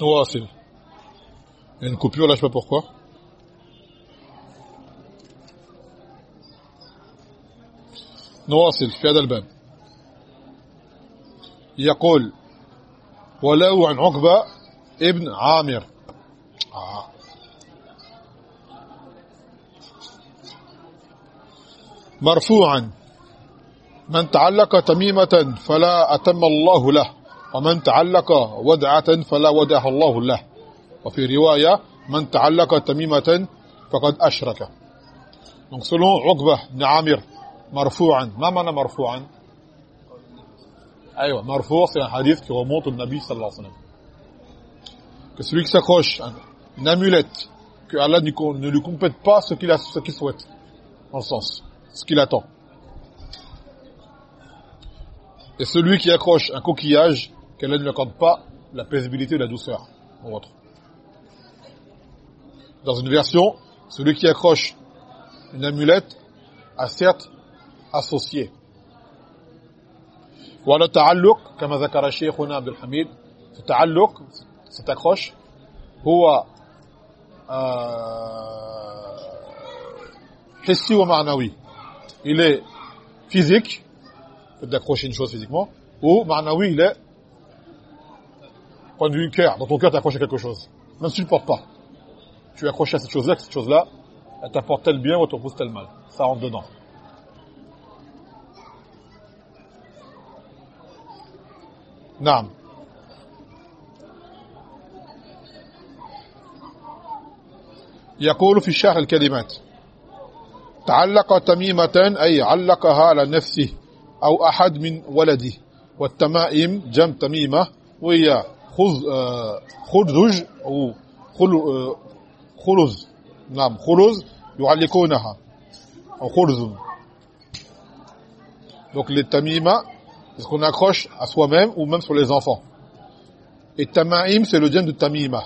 نواصل Il y a une coupure là, je sais pas pourquoi. نواصل في هذا الباب يقول ولو عن عقبة ابن عامر آه. مرفوعا من تعلق تميمة فلا أتم الله له ومن تعلق ودعة فلا ودعه الله له وفي رواية من تعلق تميمة فقد أشرك donc selon Uqbah ibn Amir marfou'an ma mana marfou'an aywa marfou' c'est un hadith qui remonte au Nabi sallallahu alayhi wa sallam que celui qui s'accroche une amulette que Allah ne lui complète pas ce qu'il qu'il souhaite dans le sens ce qu'il attend et celui qui accroche un coquillage qu'Allah ne lui accorde pas la paisibilité et la douceur en autre dans une version, celui qui accroche une amulette a certes associé. ولا تعلق كما ذكر شيخنا عبد الحميد التعلق cette accroche هو حسي ومعنوي il est physique d'accrocher une chose physiquement ou ma'nawi il est point de vue cœur dans ton cœur t'accroches à quelque chose même si tu ne le portes pas tu es accroché à cette chose-là, que cette chose-là, elle t'apporte tel bien ou elle te tel mal. Ça rentre dedans. نعم يقول في الشرح الكلمات تعلق تميمة أي علقها على نفسه أو أحد من ولده والتمائم جم تميمة وهي خذ أو khuluz. Nam, khuluz, yu'allikunaha. Ou khulzun. Donc les tamima, c'est ce qu'on accroche à soi-même ou même sur les enfants. Et tamaim, c'est le djem de tamima.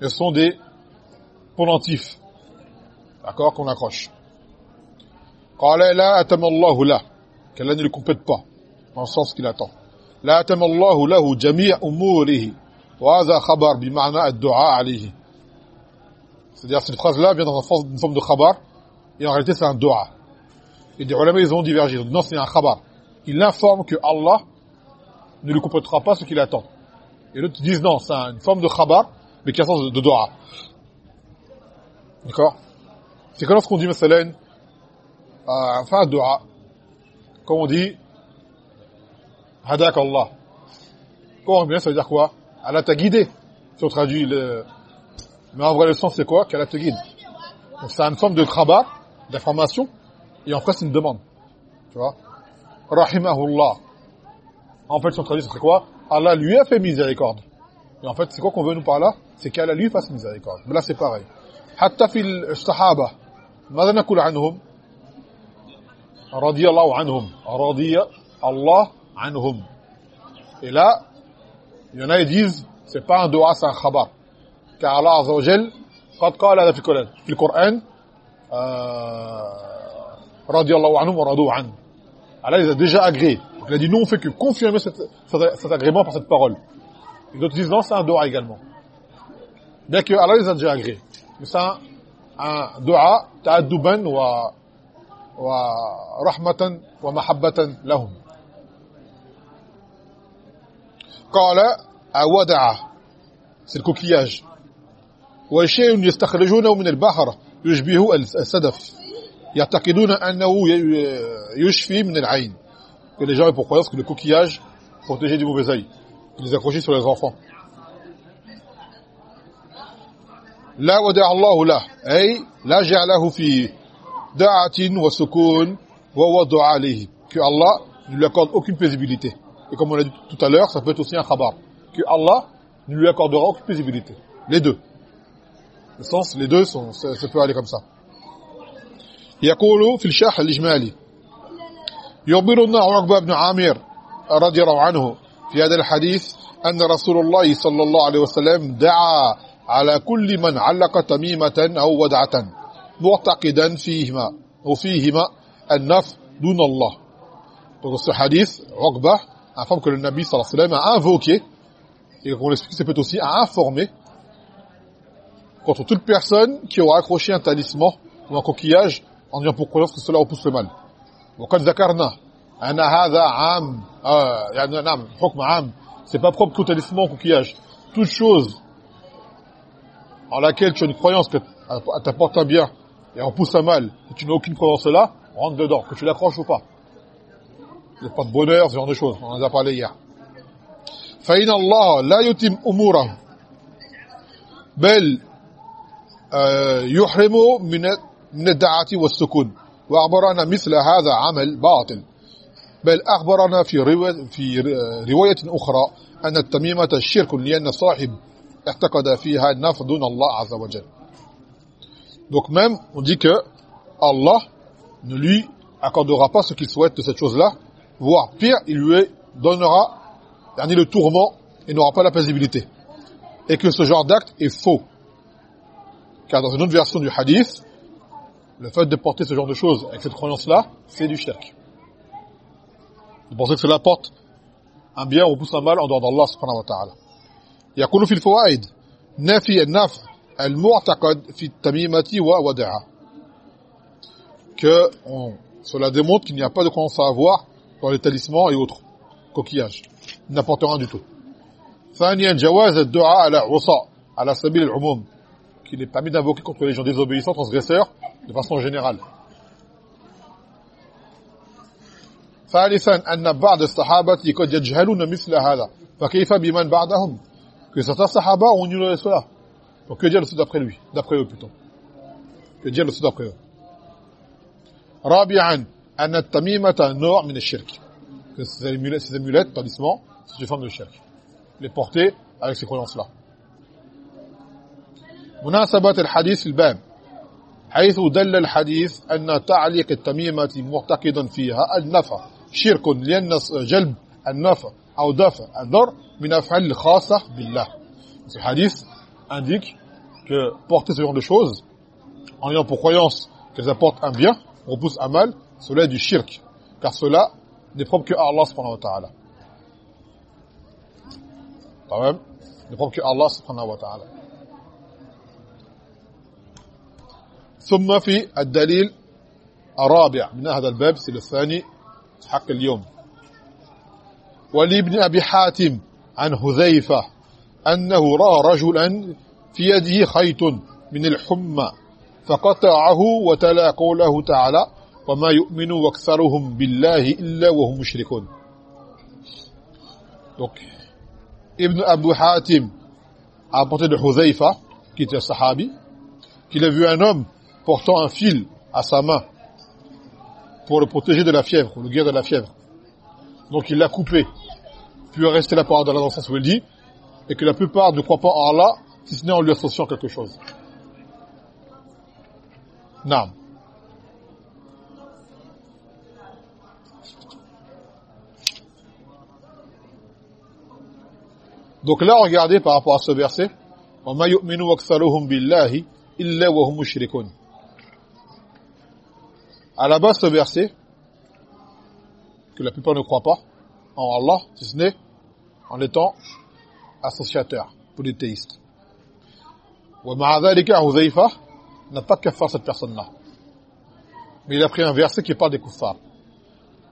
Ce sont des pendentifs. D'accord Qu'on accroche. قال لا أتم الله له qu'Allah ne le complète pas dans le sens qu'il attend لا أتم الله له جميع أموره c'est-à-dire cette phrase-là vient dans une forme de khabar et en réalité c'est un dua et des ulama ils ont divergé non c'est un khabar il informe que Allah ne lui complétera pas ce qu'il attend et l'autre disent non c'est une forme de khabar mais qui a un sens de, de dua d'accord c'est comme lorsqu'on dit مثلا euh, enfin un dua comme on dit hadak Allah comment bien ça veut dire quoi Allah t'a guidé. Si on traduit le... Mais en vrai, le sens, c'est quoi Qu'elle te guide. Donc, c'est une forme de khabar, d'information, et en fait, c'est une demande. Tu vois Rahimahullah. En fait, si on traduit, c'est quoi Allah lui a fait miséricorde. Et en fait, c'est quoi qu'on veut nous par là C'est qu'Allah lui fasse miséricorde. Mais là, c'est pareil. حتى في الصحابة ماذا نقول عنهم رضي الله عنهم رضي الله عنهم et là il y en a qui disent c'est pas un dua c'est un khabar car Allah azza wa jall قد قال هذا في القرآن رضي الله عنهم ورضوا عنه Allah les a déjà agréés donc il a dit nous on fait que confirmer cet, cet agrément par cette parole et d'autres disent non c'est un dua également bien que Allah les a déjà agréés mais c'est un, dua ta'adduban wa wa rahmatan wa mahabbatan lahum قال أودع c'est le coquillage وشيء يستخرجونه من البحر يشبه السدف يعتقدون أنه يشفي من العين que les gens ont pour croyance que le coquillage protégeait du mauvais œil les accrochaient sur les enfants لا ودع الله له أي لا جعله في دعة وسكون ووضع عليه que Allah ne lui accorde aucune paisibilité Et comme on l'a dit tout à l'heure, ça peut être aussi un khabar. Que Allah ne lui accordera aucune visibilité. Les deux. Le sens, les deux, sont, ça, ça peut aller comme ça. يقول في الشرح الإجمالي يخبرنا عقبة بن عامر رضي الله عنه في هذا الحديث أن رسول الله صلى الله عليه وسلم دعا على كل من علق تميمة أو ودعة معتقدا فيهما وفيهما النف دون الله Donc ce hadith, Uqbah, informe que le Nabi sallallahu alayhi wa sallam a invoqué, et qu'on l'explique, c'est peut aussi à informer contre toute personne qui aura accroché un talisman ou un coquillage en disant pour croyance que cela repousse le mal. وقد ذكرنا أن هذا عام يعني نعم حكم عام c'est pas propre tout talisman ou coquillage toute chose en laquelle tu as une croyance que t'apporte un bien et repousse un mal et tu n'as aucune croyance là rentre dedans que tu l'accroches ou pas a pas de bonheur ce genre de choses. On en a parlé hier. فإن الله لا يتم أموره بل يحرم من من الدعاة والسكون وأخبرنا مثل هذا عمل باطل بل أخبرنا في رواية, أخرى أن التميمة الشرك لأن صاحب اعتقد فيها النفع دون الله عز وجل donc même on dit que Allah ne lui accordera pas ce qu'il souhaite de cette chose-là. voire pire il lui donnera dernier le tourment et n'aura pas la paisibilité et que ce genre d'acte est faux car dans une autre version du hadith le fait de porter ce genre de choses avec cette croyance-là, c'est du shirk. Vous pensez que cela porte un bien ou pousse un mal en dehors d'Allah subhanahu wa ta'ala. يقول في الفوائد نفي النفع المعتقد في التميمة وودعها que on, cela démontre qu'il n'y a pas de croyance à avoir dans les talismans et autres coquillages. Il n'apporte rien du tout. ثانيا جواز الدعاء على عصا على سبيل العموم qu'il est permis d'invoquer contre les gens désobéissants, transgresseurs, de façon générale. ثالثا أن بعض الصحابة قد يجهلون مثل هذا فكيف بمن بعدهم que certains sahaba ont ignoré cela donc que dire le ceux d'après lui d'après eux plutôt que dire le ceux d'après eux رابعا أن التميمة نوع من الشرك que ces amulettes, ces amulettes talismans c'est une forme de shirk les porter avec ces croyances là مناسبة الحديث في الباب حيث دل الحديث أن تعليق التميمة معتقدا فيها النفع شرك لأن جلب النفع أو دفع الضر من أفعال الخاصة بالله Ce hadith indique que porter ce genre de choses en ayant pour croyance qu'elles apportent un bien, repousse un mal, cela est du shirk, car cela n'est propre que à Allah subhanahu wa ta'ala. Même, n'est propre que à Allah subhanahu wa ta'ala. ثم في الدليل الرابع من هذا الباب الثاني حق اليوم ولابن أبي حاتم عن هذيفة أنه رأى رجلا في يده خيط من الحمى فقطعه وتلا قوله تعالى وما يؤمن أكثرهم بالله إلا وهم مشركون Donc, Ibn Abu Hatim a apporté de Huzaifa, qui était un sahabi, qu'il a vu un homme portant un fil à sa main pour le protéger de la fièvre, ou le guérir de la fièvre. Donc il l'a coupé, puis rester la parole d'Allah dans le sens où il dit, et que la plupart ne croient pas en Allah, si ce n'est en lui associant quelque chose. Naam. Donc là, regardez par rapport à ce verset, وَمَا يُؤْمِنُ وَكْثَرُهُمْ بِاللَّهِ إِلَّا وَهُمْ مُشْرِكُونَ à la base ce verset que la plupart ne croient pas en Allah si ce n'est en étant associateur polythéiste ومع ذلك Huzaifa n'a pas qu'à faire cette personne-là mais il a pris un verset qui parle des kuffars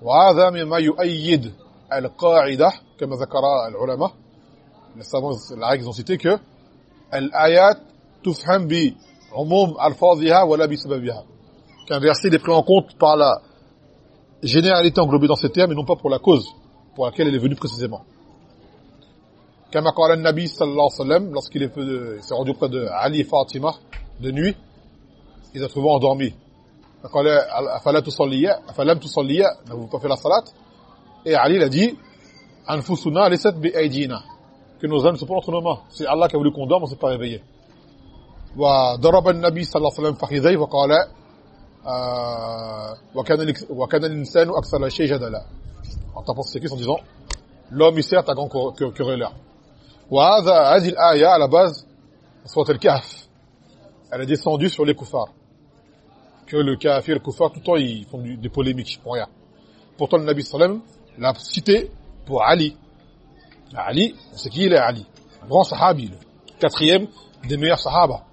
وهذا مما يؤيد القاعدة كما ذكر العلماء les savants la règle ils ont cité que الآيات تفهم بعموم ألفاظها ولا بسببها qu'un verset est pris en compte par la généralité englobée dans ces termes et non pas pour la cause pour laquelle elle est venue précisément. Kama qala nabi sallallahu alayhi wa sallam lorsqu'il s'est rendu près de Ali et Fatima de nuit, il a trouvé endormi. Afalam tusalliya, n'avez-vous pas fait la salat Et Ali il a dit Anfusuna lisat bi aydina que nos âmes ne sont pas entre nos mains. C'est Allah qui a voulu qu'on dorme, on s'est pas réveillé. وضرب النبي صلى الله عليه وسلم فخذيه وقال وكان الانسان اكثر شيء جدلا en tapant ses cuisses en disant l'homme il sert à grand querelleur وهذا هذه الايه à la base سوره الكهف elle est descendue sur les koufars que le kafir le koufar tout le temps ils font des polémiques pour rien pourtant le nabi sallam l'a cité pour Ali. Ali, c'est qui il est Ali? Un grand sahabi, le quatrième des meilleurs sahaba.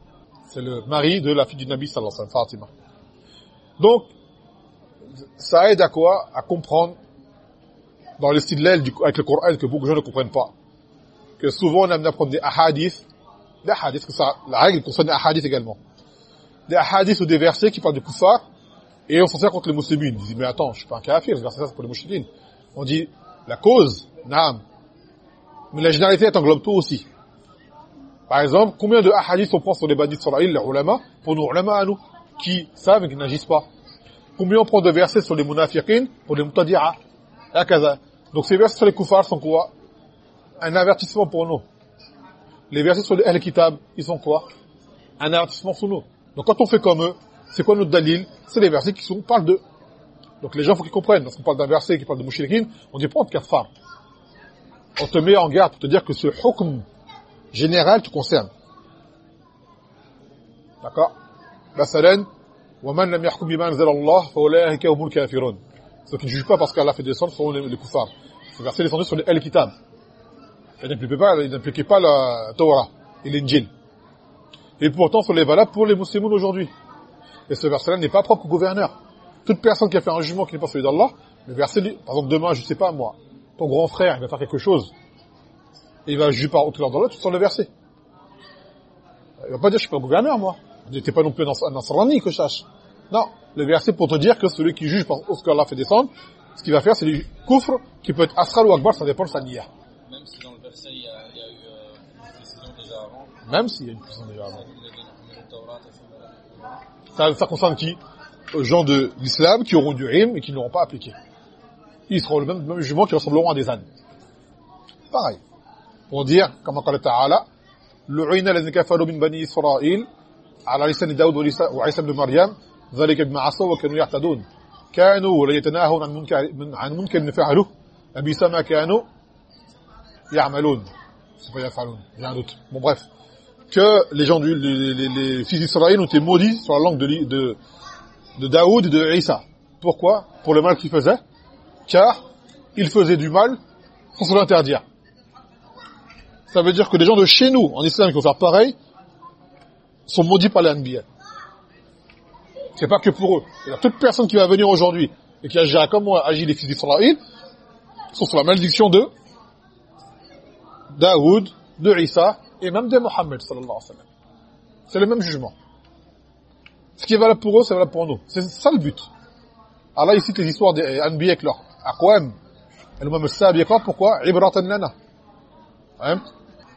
C'est le mari de la fille du Nabi sallallahu alayhi wa sallam, Fatima. Donc, ça aide à quoi À comprendre dans le style avec le Coran que beaucoup de gens ne comprennent pas. Que souvent on aime apprendre des hadiths, des hadiths, que ça, la règle concerne des hadiths également. Des hadiths ou des versets qui parlent du kuffar, et on s'en sert contre les musulmans. Ils disent, mais attends, je suis pas un kafir, ce verset c'est pour les musulmans. On dit, la cause, naam. Mais la généralité est englobe tout aussi. Par exemple, combien de hadiths on prend sur les bandits sur les ulama, pour nos ulama à nous, qui savent et qui n'agissent pas? Combien on prend de versets sur les munafiqin, pour les mutadi'a, Donc ces versets sur les kuffars sont quoi? Un avertissement pour nous. Les versets sur les al-kitab, ils sont quoi? Un avertissement pour nous. Donc quand on fait comme eux, c'est quoi notre dalil? C'est les versets qui sont, parlent d'eux. Donc les gens, faut qu'ils comprennent. Lorsqu'on parle d'un verset qui parle de mushrikin, on dit pas de kafar On te met en garde pour te dire que ce hukm général te concerne. D'accord Masalan, وَمَنْ لَمْ يَحْكُمْ بِمَا أَنزَلَ اللَّهُ فَأُولَٰئِكَ هُمُ الْكَافِرُونَ Ceux qui ne jugent pas parce qu'Allah fait descendre seront les, les kuffars. Ce verset est descendu sur les Al-Kitab. Il n'impliquait pas, il n'impliquait pas la Torah et l'Injil. Et pourtant, sont les valables pour les musulmans aujourd'hui. Et ce verset-là n'est pas propre au gouverneur. Toute personne qui a fait un jugement qui n'est pas celui d'Allah, le verset, par exemple, demain, je sais pas moi, ton grand frère, il va faire quelque chose, et il va juger par autre d'Allah, tu sors le verset. Il va pas dire, je suis pas le gouverneur, moi. N'était pas non plus un Nasrani que je sache. Non, le verset pour te dire que celui qui juge par ce qu'Allah fait descendre, ce qu'il va faire, c'est du coufre qui peut être asral ou akbar, ça dépend de sa niya. Même si dans le verset, il y a, il y a eu euh, une précision déjà avant. Même s'il y a une précision déjà avant. Ça, ça concerne qui? Aux gens de l'islam qui auront du rim et qui ne l'auront pas appliqué Ils seront le même, même jugement qui ressembleront à des ânes. Pareil. Pour dire, comme قال تعالى لعين الذين كفروا من بني إسرائيل على لسان داود وعيسى بن مريم ذلك بما عصوا وكانوا يعتدون كانوا لا يتناهون عن منكر من عن منكر فعلوه لبئس ما كانوا يعملون c'est pas يفعلون il y a un doute bon bref que les gens du les, les, les fils d'Israël ont été maudits sur la langue de de de Daoud et de Isa. Pourquoi Pour le mal qu'ils faisaient, car ils faisaient du mal sans se l'interdire. Ça veut dire que les gens de chez nous, en islam, qui vont faire pareil, sont maudits par les NBA. C'est pas que pour eux. Toute personne qui va venir aujourd'hui et qui agira comme moi, agit les fils d'Israël, sont sous la malédiction de Daoud, de Isa et même de Mohammed sallallahu alayhi wa. C'est le même jugement. Ce qui est valable pour eux, c'est valable pour nous. C'est ça le but. Allah ici les histoires des Anbiya avec أقوام. الامم السابقه كوكو عبرة لنا. فهمت؟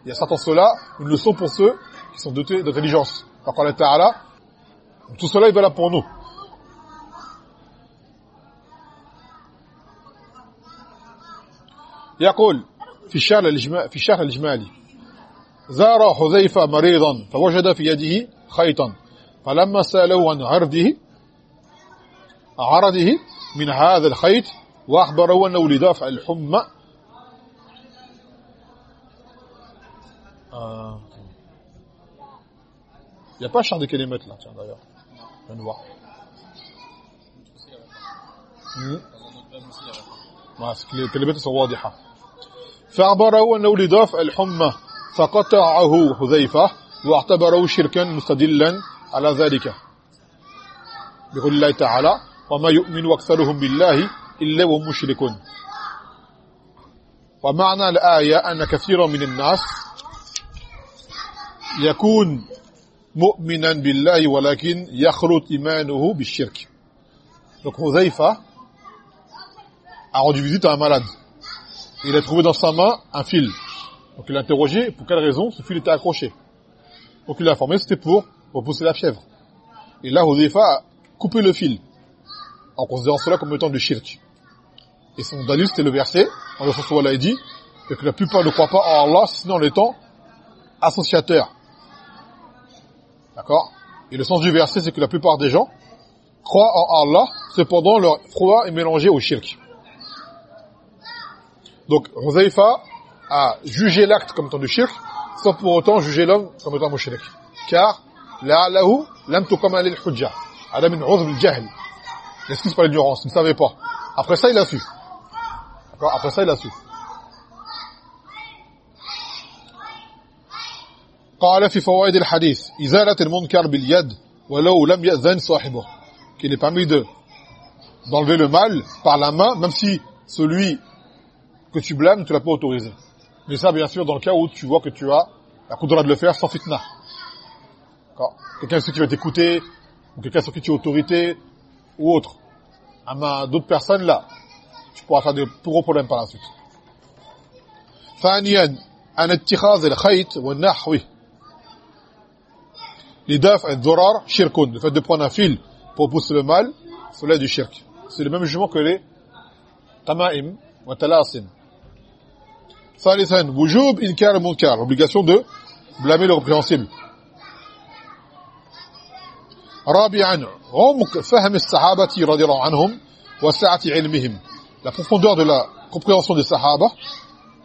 يا ساتون سولا une leçon pour ceux qui sont dotés de religion par quoi le taala tout cela il va pour nous. يقول في الشهر الاجمالي في الشهر الإجمالي زار حذيفة مريضا فوجد في يده خيطا فلما سألوه عن عرضه عرضه من هذا الخيط وأخبره أنه لدافع الحمى آه. Il n'y a pas un chant de kélémètres là, tiens d'ailleurs. Je viens de voir. ما sont واضحة فأخبره أنه لدافع الحمى فقطعه حذيفة واعتبره شركا مستدلا على ذلك بقول الله تعالى وما يؤمن أكثرهم بالله إلا وهم مشركون ومعنى الآية أن كثيرا من الناس يكون مؤمنا بالله ولكن يخلط إيمانه بالشرك Donc Huzaifa a rendu visite à un malade. Il a trouvé dans sa main un fil. Donc il a interrogé pour quelle raison ce fil était accroché. Donc il a informé c'était pour repousser la fièvre. Et là, Hudayfa a coupé le fil, en considérant cela comme étant du shirk. Et son dalil, c'était le verset, en le sens où Allah a dit, et que la plupart ne croient pas en Allah, sinon en étant associateurs. D'accord? Et le sens du verset, c'est que la plupart des gens croient en Allah, cependant leur foi est mélangée au shirk. Donc, Huzaifa a jugé l'acte comme étant du shirk, sans pour autant juger l'homme comme étant mushrik. Car, la'alahu lam tukama lil hujja. Adam min uzb al-jahl. L'excuse par l'ignorance, il ne savait pas. Après ça, il a su. D'accord Après ça, il la suit. قال في فوائد الحديث إزالة المنكر باليد ولو لم يأذن صاحبه qu'il est permis de d'enlever le mal par la main même si celui que tu blâmes tu l'as pas autorisé. Mais ça bien sûr dans le cas où tu vois que tu as la coudra de le faire sans fitna. Quelqu'un sur qui va t'écouter ou quelqu'un sur qui tu as autorité ou autre. D'autres personnes là tu pourras faire de gros problèmes par la suite ثانيا أن اتخاذ الخيط والنحو لدفع الضرر شرك le fait de prendre un fil pour pousser le mal cela du shirk c'est le même jugement que les tamaim wa talasim ثالثا وجوب إنكار المنكر l'obligation de blâmer le répréhensible رابعا عمق فهم الصحابة رضي الله عنهم وسعة علمهم la profondeur de la compréhension des sahaba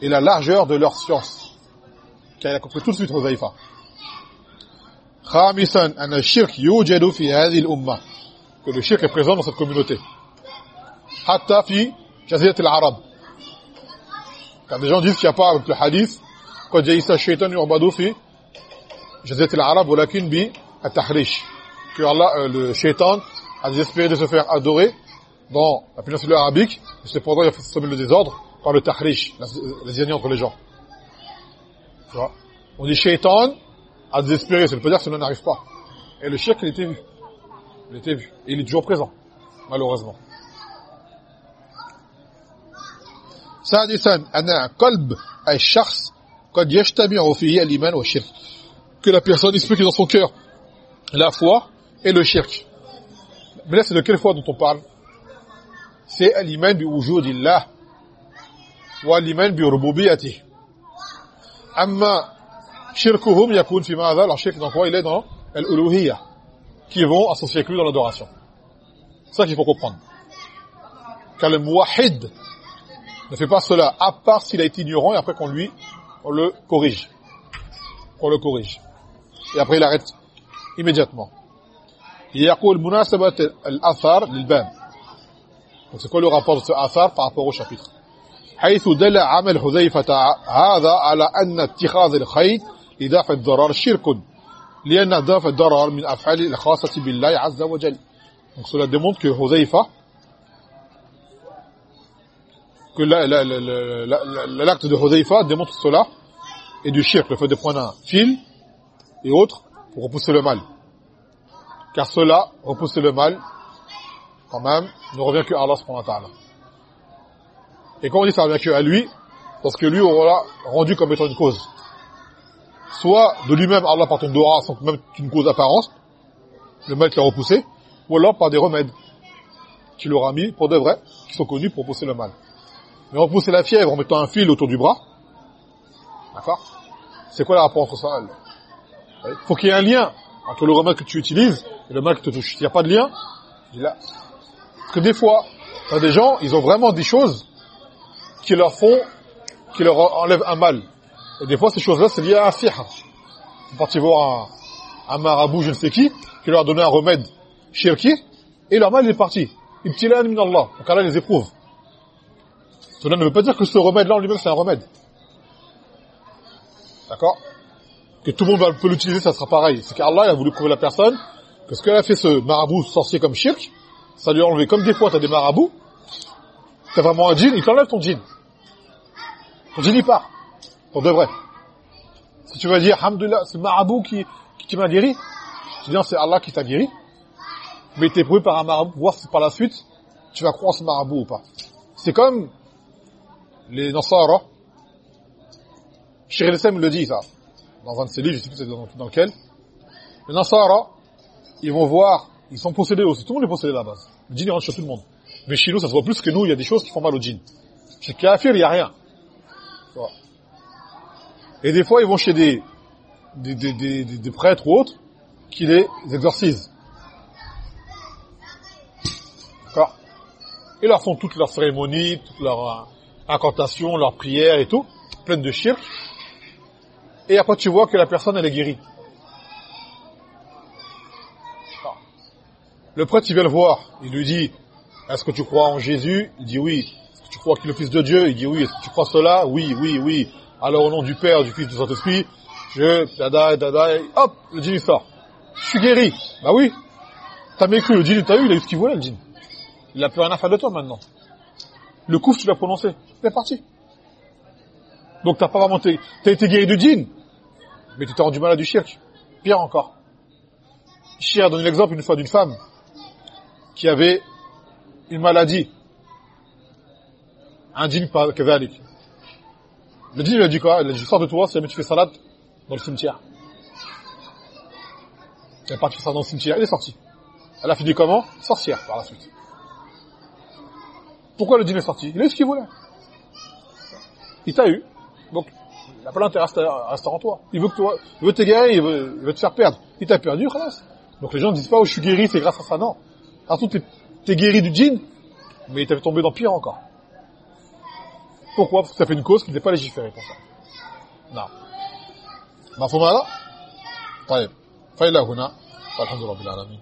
et la largeur de leur science car il a compris tout de suite Huzaifa خامسا أن الشرك يوجد في هذه الأمة que le shirk est présent dans cette communauté حتى في جزيرة العرب car des gens disent qu'il n'y a pas avec le hadith قد جيس الشيطان يعبد في جزيرة العرب ولكن بالتحريش que Allah, euh, le shaitan a désespéré de se faire adorer dans la péninsule arabique, et cependant il a fait semer le désordre par le tahrish, la, la entre les gens. Tu vois On dit shaitan a désespéré, ça ne veut pas dire que cela n'arrive pas. Et le shirk, il était vu. Il était vu. Et il est toujours présent, malheureusement. سادسا أن قلب الشخص قد يجتمع فيه الإيمان والشرك que la personne il se peut que dans son cœur la foi et le shirk. Mais là, c'est de quelle foi dont on parle C'est l'iman bi wujudillah wa l'iman bi rububiyati. Amma shirkuhum yakun fi ma'adha, alors shirk dans quoi il est dans l'uluhiyya, qui vont associer avec lui dans l'adoration. C'est ça qu'il faut comprendre. Car le muwahid ne fait pas cela, à part s'il a été ignorant et après qu'on lui, on le corrige. On le corrige. Et après il arrête immédiatement. يقول مناسبة الأثر للباب Donc c'est quoi le rapport de ce athar par rapport au chapitre حيث دل عمل حذيفة هذا على أن اتخاذ الخيط لدفع الضرر شرك لأن دفع الضرر من أفعال الخاصة بالله عز وجل donc cela démontre que Huzaifa que l'acte de Huzaifa démontre cela et du shirk le fait de prendre un fil et autres pour repousser le mal car cela, repousser le mal, même, ne revient que à Allah subhanahu. Et quand on dit ça revient que à lui, parce que lui aura rendu comme étant une cause. Soit de lui-même, Allah par ton doa, sans même une cause apparente, le mal qui a repoussé, ou alors par des remèdes qu'il aura mis pour de vrai, qui sont connus pour repousser le mal. Mais repousser la fièvre en mettant un fil autour du bras, d'accord C'est quoi le rapport entre ça Il faut qu'il y ait un lien entre le remède que tu utilises et le mal qui te touche. Il n'y a pas de lien, il. Parce que des fois, as des gens, ils ont vraiment des choses qui leur font, qui leur enlèvent un mal. Et des fois, ces choses-là, c'est lié à un sihr. Ils sont partis voir un, marabout, je ne sais qui, qui leur a donné un remède shirki, et leur mal il est parti. Ibtilan min Allah. Donc Allah les éprouve. Cela ne veut pas dire que ce remède-là en lui-même, c'est un remède. D'accord? Que tout le monde peut l'utiliser, ça sera pareil. C'est qu'Allah a voulu prouver la personne que ce qu'elle a fait ce marabout sorcier comme shirk, ça lui a enlevé. Comme des fois, tu as des marabouts, tu as vraiment un djinn, il t'enlève ton djinn. Ton djinn, il part. Pour de vrai. Si tu vas dire, Alhamdulillah, c'est le marabout qui, qui, m'a guéri, tu dis, c'est Allah qui t'a guéri, mais tu es prouvé par un marabout, voir si par la suite, tu vas croire ce marabout ou pas. C'est comme les Nasara, Cheikh el le dit, ça dans un de ses livres, je sais plus dans, lequel. Les Nasara, ils vont voir, ils sont possédés aussi. Tout le monde est possédé à la base. Le djinn, il rentre chez tout le monde. Mais chez nous, ça se voit plus que nous, il y a des choses qui font mal au djinn. Chez Kafir, il n'y a rien. Et des fois, ils vont chez des, des, des, des, prêtres ou autres qui les exorcisent. D'accord Ils leur font toutes leurs cérémonies, toutes leurs incantations, leurs prières et tout, pleines de shirk et après tu vois que la personne elle est guérie. Le prêtre il vient le voir, il lui dit est-ce que tu crois en Jésus? Il dit oui. Est-ce que tu crois qu'il est le fils de Dieu? Il dit oui. Est-ce que tu crois cela? Oui, oui, oui. Alors au nom du Père, du Fils, du Saint-Esprit, Je, dada, dada, hop, le djinn sort. Je suis guéri. Bah oui. T'as mécru, le djinn, t'as eu, il a eu ce qu'il voulait, le djinn. Il a plus rien à faire de toi maintenant. Le coup, tu l'as prononcé. C'est parti. Donc t'as pas vraiment été, t'as été guéri du djinn. Mais tu t'es rendu malade du shirk. Pire encore. Shir a donné l'exemple une fois d'une femme qui avait une maladie. Un djinn kazalik. Le djinn lui a dit quoi? Il a dit sors de toi si jamais tu fais salade dans le cimetière. Elle est partie ça dans le cimetière, elle est sortie. Elle a fini comment? Sorcière par la suite. Pourquoi le djinn est sorti? Il a eu ce qu'il voulait. Il t'a eu. Donc, il n'a pas l'intérêt à rester en toi. Il veut que toi, il veut te guérir, il veut, il veut te faire perdre. Il t'a perdu, khalas. Donc les gens ne disent pas, oh, je suis guéri, c'est grâce à ça, non. Partout, t'es, t'es guéri du djinn, mais il t'avait tombé dans pire encore. Pourquoi Parce que ça fait une cause qui n'est pas légiférée pour ça. Non. مفهوم هذا؟ طيب فإلى هنا والحمد لله رب العالمين